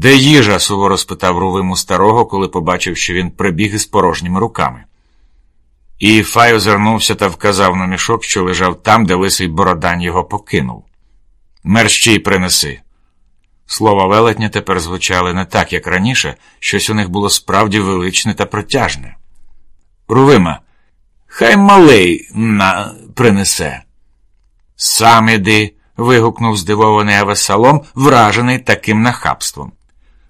Де їжа? суворо спитав Рувиму старого, коли побачив, що він прибіг із порожніми руками. І Фай озирнувся та вказав на мішок, що лежав там, де лисий бородань його покинув. Мерщій принеси. Слова велетня тепер звучали не так, як раніше, щось у них було справді величне та протяжне. Рувима, хай малий на принесе. Сам іди. вигукнув здивований Авесалом, вражений таким нахабством.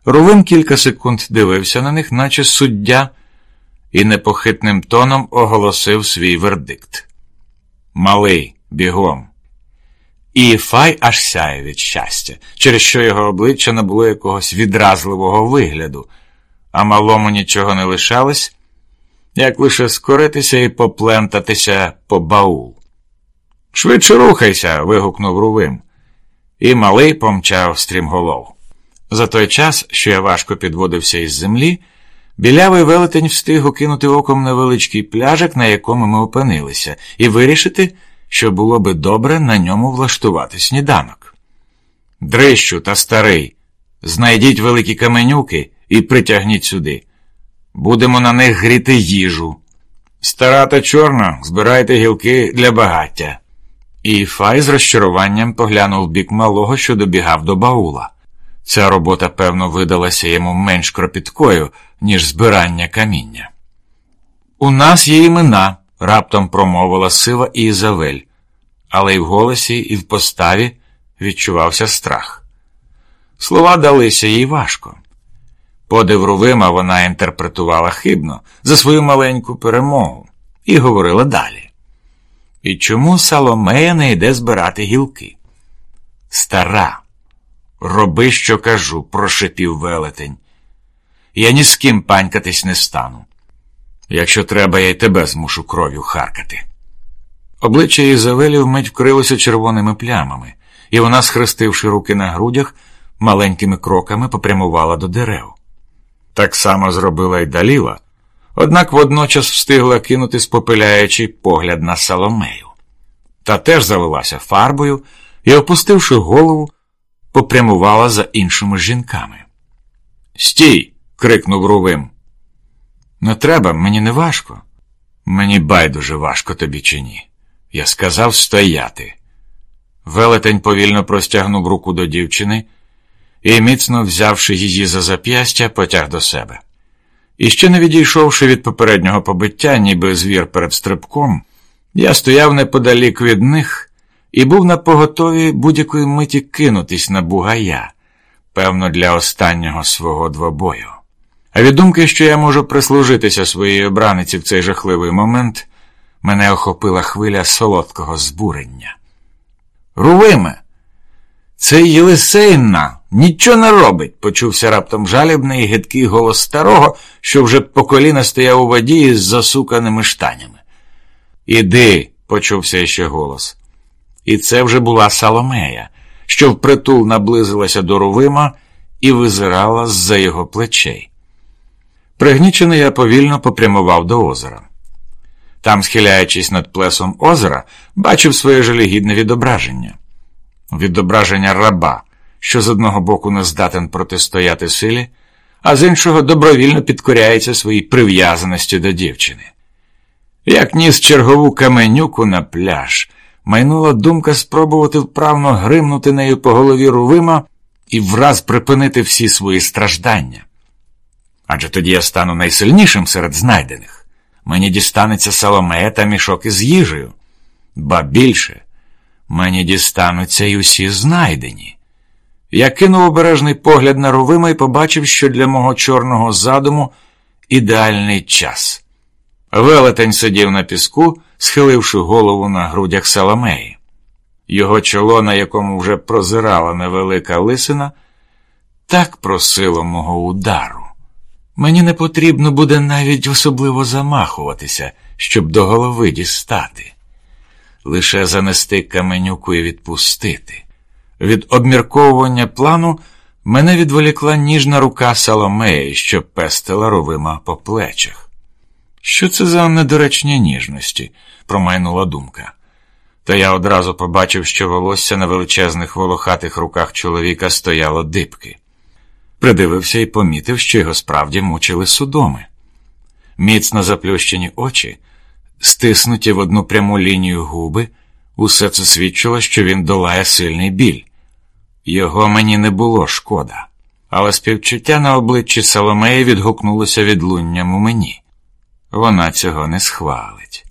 Рувим кілька секунд дивився на них, наче суддя, і непохитним тоном оголосив свій вердикт. Малий, бігом. І Фай аж сяє від щастя, через що його обличчя набуло якогось відразливого вигляду, а малому нічого не лишалось, як лише скоритися і поплентатися по баул. Швидше рухайся. вигукнув Рувим, і малий помчав стрімголов. За той час, що я важко підводився із землі, білявий велетень встиг окинути оком невеличкий пляжик, на якому ми опинилися, і вирішити, що було би добре на ньому влаштувати сніданок. Дрищу та старий, знайдіть великі каменюки і притягніть сюди. Будемо на них гріти їжу. Стара та чорна, збирайте гілки для багаття. І Фай з розчаруванням поглянув бік малого, що добігав до баула. Ця робота, певно, видалася йому менш кропіткою, ніж збирання каміння. У нас є імена, раптом промовила сива Ізавель, але й в голосі, і в поставі відчувався страх. Слова далися їй важко. Подив Рувима вона інтерпретувала хибно за свою маленьку перемогу і говорила далі. І чому Саломея не йде збирати гілки? Стара, роби, що кажу, прошепів велетень. Я ні з ким панькатись не стану. Якщо треба, я й тебе змушу кров'ю харкати. Обличчя Ізавелі вмить вкрилося червоними плямами, і вона, схрестивши руки на грудях, маленькими кроками попрямувала до дерев. Так само зробила й Даліла, однак водночас встигла кинути спопиляючий погляд на Соломею. Та теж залилася фарбою і, опустивши голову, попрямувала за іншими жінками. Стій! крикнув Рувим. Не треба, мені не важко. Мені байдуже важко тобі чи ні. Я сказав стояти. Велетень повільно простягнув руку до дівчини і, міцно взявши її за зап'ястя, потяг до себе. І ще не відійшовши від попереднього побиття, ніби звір перед стрибком, я стояв неподалік від них і був на поготові будь-якої миті кинутись на бугая, певно, для останнього свого двобою. А від думки, що я можу прислужитися своїй обраниці в цей жахливий момент, мене охопила хвиля солодкого збурення. Рувиме, це Єлисейна нічого не робить, почувся раптом жалібний і гидкий голос старого, що вже по коліна стояв у воді із засуканими штанями. Іди, почувся ще голос. І це вже була Саломея, що впритул наблизилася до Рувима і визирала з-за його плечей. Пригнічений я повільно попрямував до озера. Там, схиляючись над плесом озера, бачив своє жалігідне відображення відображення раба, що з одного боку не здатен протистояти силі, а з іншого добровільно підкоряється своїй прив'язаності до дівчини. Як ніс чергову каменюку на пляж, майнула думка спробувати вправно гримнути нею по голові Рувима і враз припинити всі свої страждання. Адже тоді я стану найсильнішим серед знайдених. Мені дістанеться Соломея та мішок із їжею, ба більше, мені дістануться й усі знайдені. Я кинув обережний погляд на Рувима і побачив, що для мого чорного задуму ідеальний час. Велетень сидів на піску, схиливши голову на грудях Соломеї. Його чоло, на якому вже прозирала невелика лисина, так просило мого удару. Мені не потрібно буде навіть особливо замахуватися, щоб до голови дістати, лише занести каменюку і відпустити. Від обмірковування плану мене відволікла ніжна рука Соломеї, що пестила ровима по плечах. Що це за недоречні ніжності? промайнула думка. Та я одразу побачив, що волосся на величезних волохатих руках чоловіка стояло дибки. придивився і помітив, що його справді мучили судоми. Міцно заплющені очі, стиснуті в одну пряму лінію губи, усе це свідчило, що він долає сильний біль. Його мені не було шкода, але співчуття на обличчі Соломеї відгукнулося відлунням у мені. Вона цього не схвалить.